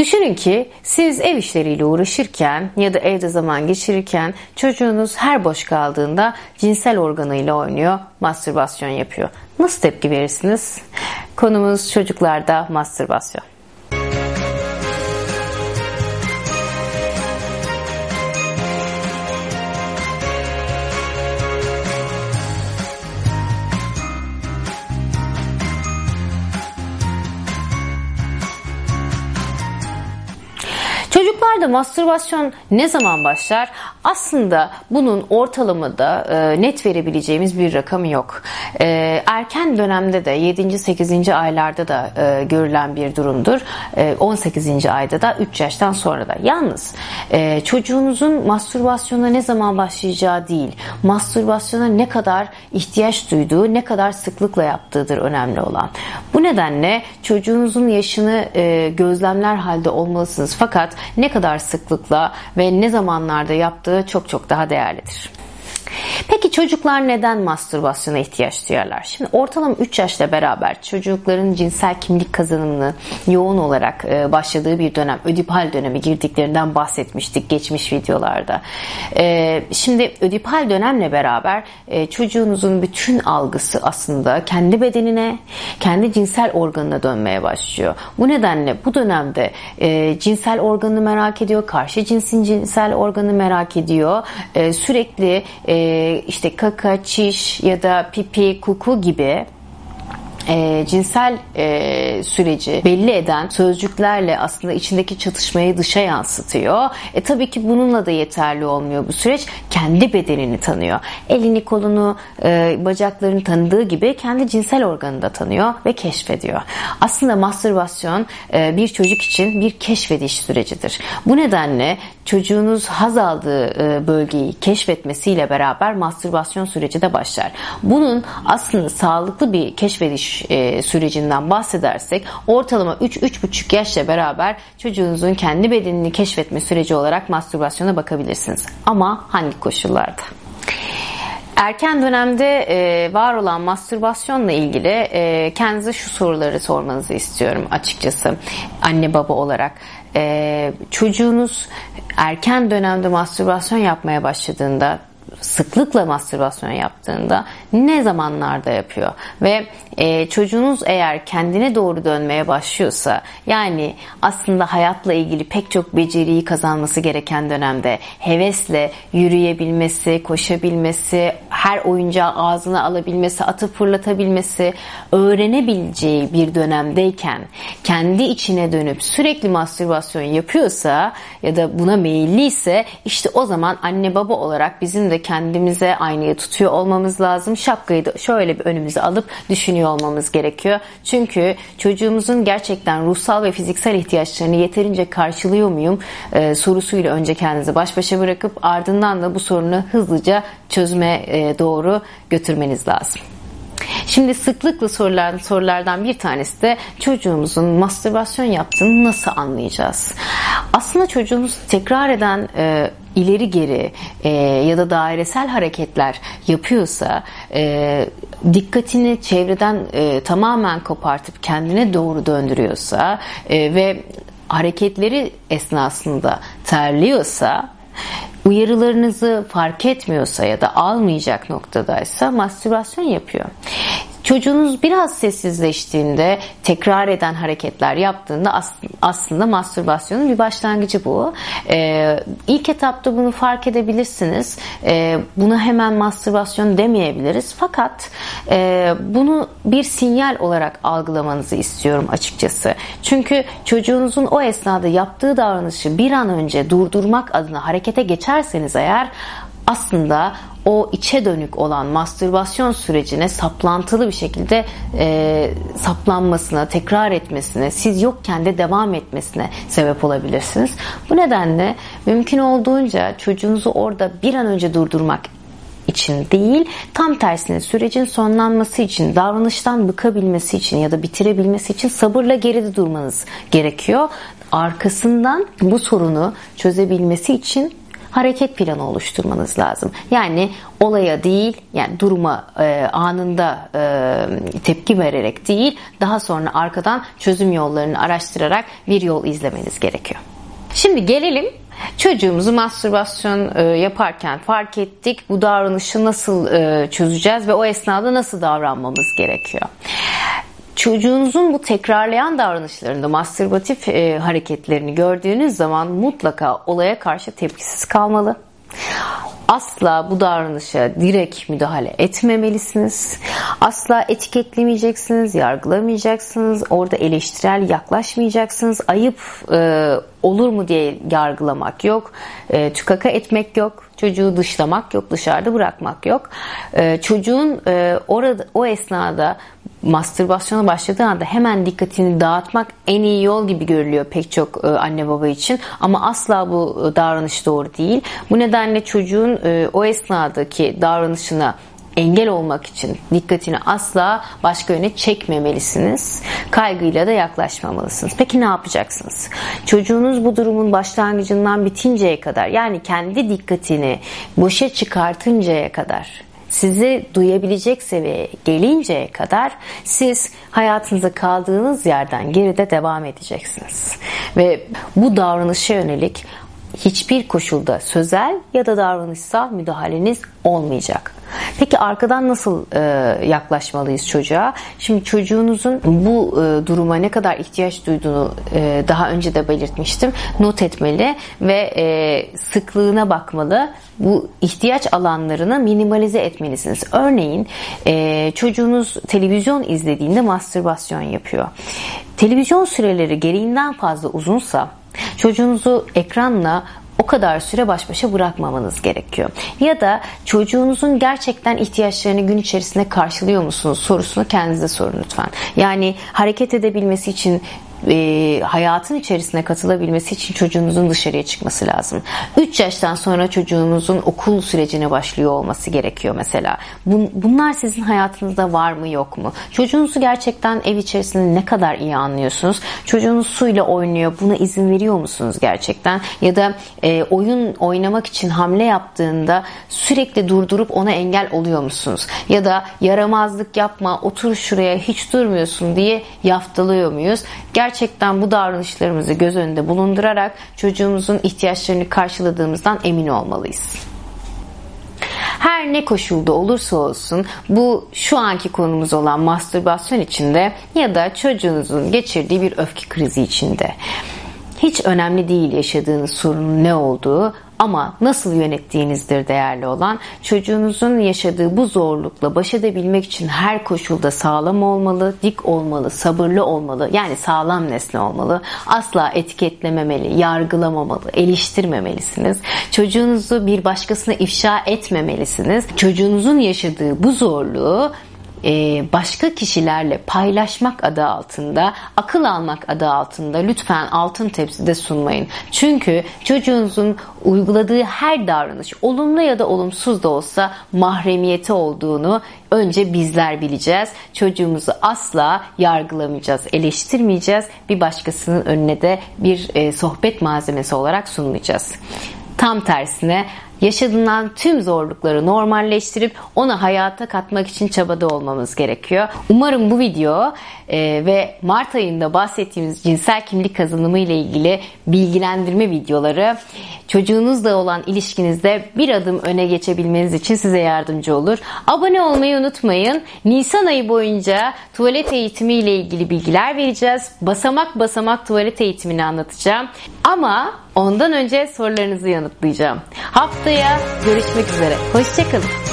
Düşünün ki siz ev işleriyle uğraşırken ya da evde zaman geçirirken çocuğunuz her boş kaldığında cinsel organıyla oynuyor, mastürbasyon yapıyor. Nasıl tepki verirsiniz? Konumuz çocuklarda mastürbasyon. Çocuklarda mastürbasyon ne zaman başlar? Aslında bunun ortalamada e, net verebileceğimiz bir rakamı yok. E, erken dönemde de 7. 8. aylarda da e, görülen bir durumdur. E, 18. ayda da 3 yaştan sonra da. Yalnız e, çocuğunuzun mastürbasyona ne zaman başlayacağı değil, mastürbasyona ne kadar ihtiyaç duyduğu, ne kadar sıklıkla yaptığıdır önemli olan. Bu nedenle çocuğunuzun yaşını e, gözlemler halde olmalısınız. Fakat ne kadar sıklıkla ve ne zamanlarda yaptığı çok çok daha değerlidir. Peki çocuklar neden mastürbasyona ihtiyaç duyarlar? Şimdi ortalama 3 yaşla beraber çocukların cinsel kimlik kazanımını yoğun olarak e, başladığı bir dönem, ödipal dönemi girdiklerinden bahsetmiştik geçmiş videolarda. E, şimdi ödipal dönemle beraber e, çocuğunuzun bütün algısı aslında kendi bedenine, kendi cinsel organına dönmeye başlıyor. Bu nedenle bu dönemde cinsel organını merak ediyor, karşı cinsin cinsel organını merak ediyor. Sürekli işte kaka, çiş ya da pipi, kuku gibi e, cinsel e, süreci belli eden sözcüklerle aslında içindeki çatışmayı dışa yansıtıyor. E tabii ki bununla da yeterli olmuyor bu süreç. Kendi bedenini tanıyor. Elini, kolunu, e, bacaklarını tanıdığı gibi kendi cinsel organını da tanıyor ve keşfediyor. Aslında mastürbasyon e, bir çocuk için bir keşfediş sürecidir. Bu nedenle çocuğunuz haz aldığı e, bölgeyi keşfetmesiyle beraber mastürbasyon süreci de başlar. Bunun aslında sağlıklı bir keşfediş e, sürecinden bahsedersek ortalama 3-3,5 yaşla beraber çocuğunuzun kendi bedenini keşfetme süreci olarak mastürbasyona bakabilirsiniz. Ama hangi koşullarda? Erken dönemde e, var olan mastürbasyonla ilgili e, kendinize şu soruları sormanızı istiyorum açıkçası anne baba olarak. E, çocuğunuz erken dönemde mastürbasyon yapmaya başladığında sıklıkla mastürbasyon yaptığında ne zamanlarda yapıyor? Ve e, çocuğunuz eğer kendine doğru dönmeye başlıyorsa yani aslında hayatla ilgili pek çok beceriyi kazanması gereken dönemde hevesle yürüyebilmesi, koşabilmesi, her oyuncağı ağzına alabilmesi, atıp fırlatabilmesi, öğrenebileceği bir dönemdeyken kendi içine dönüp sürekli mastürbasyon yapıyorsa ya da buna meyilliyse işte o zaman anne baba olarak bizim de kendimize aynayı tutuyor olmamız lazım. Şapkayı da şöyle bir önümüze alıp düşünüyor olmamız gerekiyor. Çünkü çocuğumuzun gerçekten ruhsal ve fiziksel ihtiyaçlarını yeterince karşılıyor muyum e, sorusuyla önce kendinizi baş başa bırakıp ardından da bu sorunu hızlıca çözme e, doğru götürmeniz lazım. Şimdi sıklıkla sorulan sorulardan bir tanesi de çocuğumuzun mastürbasyon yaptığını nasıl anlayacağız? Aslında çocuğumuz tekrar eden e, ileri geri e, ya da dairesel hareketler yapıyorsa e, dikkatini çevreden e, tamamen kopartıp kendine doğru döndürüyorsa e, ve hareketleri esnasında terliyorsa uyarılarınızı fark etmiyorsa ya da almayacak noktadaysa mastürbasyon yapıyor. Çocuğunuz biraz sessizleştiğinde, tekrar eden hareketler yaptığında aslında mastürbasyonun bir başlangıcı bu. Ee, ilk etapta bunu fark edebilirsiniz. Ee, buna hemen mastürbasyon demeyebiliriz. Fakat e, bunu bir sinyal olarak algılamanızı istiyorum açıkçası. Çünkü çocuğunuzun o esnada yaptığı davranışı bir an önce durdurmak adına harekete geçerseniz eğer aslında o içe dönük olan mastürbasyon sürecine saplantılı bir şekilde e, saplanmasına, tekrar etmesine, siz yokken de devam etmesine sebep olabilirsiniz. Bu nedenle mümkün olduğunca çocuğunuzu orada bir an önce durdurmak için değil, tam tersine sürecin sonlanması için, davranıştan bıkabilmesi için ya da bitirebilmesi için sabırla geride durmanız gerekiyor. Arkasından bu sorunu çözebilmesi için hareket planı oluşturmanız lazım. Yani olaya değil, yani duruma e, anında e, tepki vererek değil, daha sonra arkadan çözüm yollarını araştırarak bir yol izlemeniz gerekiyor. Şimdi gelelim Çocuğumuzu mastürbasyon e, yaparken fark ettik. Bu davranışı nasıl e, çözeceğiz ve o esnada nasıl davranmamız gerekiyor? Çocuğunuzun bu tekrarlayan davranışlarında mastürbatif e, hareketlerini gördüğünüz zaman mutlaka olaya karşı tepkisiz kalmalı. Asla bu davranışa direkt müdahale etmemelisiniz. Asla etiketlemeyeceksiniz, yargılamayacaksınız, orada eleştirel yaklaşmayacaksınız. Ayıp e, olur mu diye yargılamak yok, e, tükaka etmek yok, çocuğu dışlamak yok, dışarıda bırakmak yok. E, çocuğun e, orada o esnada mastürbasyona başladığı anda hemen dikkatini dağıtmak en iyi yol gibi görülüyor pek çok e, anne baba için ama asla bu e, davranış doğru değil. Bu nedenle çocuğun e, o esnadaki davranışına engel olmak için dikkatini asla başka yöne çekmemelisiniz. Kaygıyla da yaklaşmamalısınız. Peki ne yapacaksınız? Çocuğunuz bu durumun başlangıcından bitinceye kadar yani kendi dikkatini boşa çıkartıncaya kadar sizi duyabilecek seviyeye gelinceye kadar siz hayatınıza kaldığınız yerden geride devam edeceksiniz. Ve bu davranışa yönelik hiçbir koşulda sözel ya da davranışsal müdahaleniz olmayacak. Peki arkadan nasıl e, yaklaşmalıyız çocuğa? Şimdi çocuğunuzun bu e, duruma ne kadar ihtiyaç duyduğunu e, daha önce de belirtmiştim. Not etmeli ve e, sıklığına bakmalı. Bu ihtiyaç alanlarını minimalize etmelisiniz. Örneğin e, çocuğunuz televizyon izlediğinde mastürbasyon yapıyor. Televizyon süreleri gereğinden fazla uzunsa çocuğunuzu ekranla o kadar süre baş başa bırakmamanız gerekiyor. Ya da çocuğunuzun gerçekten ihtiyaçlarını gün içerisinde karşılıyor musunuz sorusunu kendinize sorun lütfen. Yani hareket edebilmesi için e, hayatın içerisine katılabilmesi için çocuğunuzun dışarıya çıkması lazım. 3 yaştan sonra çocuğunuzun okul sürecine başlıyor olması gerekiyor mesela. Bun, bunlar sizin hayatınızda var mı yok mu? Çocuğunuzu gerçekten ev içerisinde ne kadar iyi anlıyorsunuz? Çocuğunuz suyla oynuyor. Buna izin veriyor musunuz gerçekten? Ya da e, oyun oynamak için hamle yaptığında sürekli durdurup ona engel oluyor musunuz? Ya da yaramazlık yapma, otur şuraya hiç durmuyorsun diye yaftalıyor muyuz? Gerçekten gerçekten bu davranışlarımızı göz önünde bulundurarak çocuğumuzun ihtiyaçlarını karşıladığımızdan emin olmalıyız. Her ne koşulda olursa olsun bu şu anki konumuz olan mastürbasyon içinde ya da çocuğunuzun geçirdiği bir öfke krizi içinde. Hiç önemli değil yaşadığınız sorunun ne olduğu ama nasıl yönettiğinizdir değerli olan. Çocuğunuzun yaşadığı bu zorlukla baş edebilmek için her koşulda sağlam olmalı, dik olmalı, sabırlı olmalı. Yani sağlam nesne olmalı. Asla etiketlememeli, yargılamamalı, eleştirmemelisiniz. Çocuğunuzu bir başkasına ifşa etmemelisiniz. Çocuğunuzun yaşadığı bu zorluğu başka kişilerle paylaşmak adı altında, akıl almak adı altında lütfen altın tepside sunmayın. Çünkü çocuğunuzun uyguladığı her davranış olumlu ya da olumsuz da olsa mahremiyeti olduğunu önce bizler bileceğiz. Çocuğumuzu asla yargılamayacağız, eleştirmeyeceğiz. Bir başkasının önüne de bir e, sohbet malzemesi olarak sunmayacağız. Tam tersine yaşadığından tüm zorlukları normalleştirip onu hayata katmak için çabada olmamız gerekiyor. Umarım bu video e, ve Mart ayında bahsettiğimiz cinsel kimlik kazanımı ile ilgili bilgilendirme videoları çocuğunuzla olan ilişkinizde bir adım öne geçebilmeniz için size yardımcı olur. Abone olmayı unutmayın. Nisan ayı boyunca tuvalet eğitimi ile ilgili bilgiler vereceğiz. Basamak basamak tuvalet eğitimini anlatacağım. Ama ondan önce sorularınızı yanıtlayacağım. Haftaya görüşmek üzere. Hoşçakalın.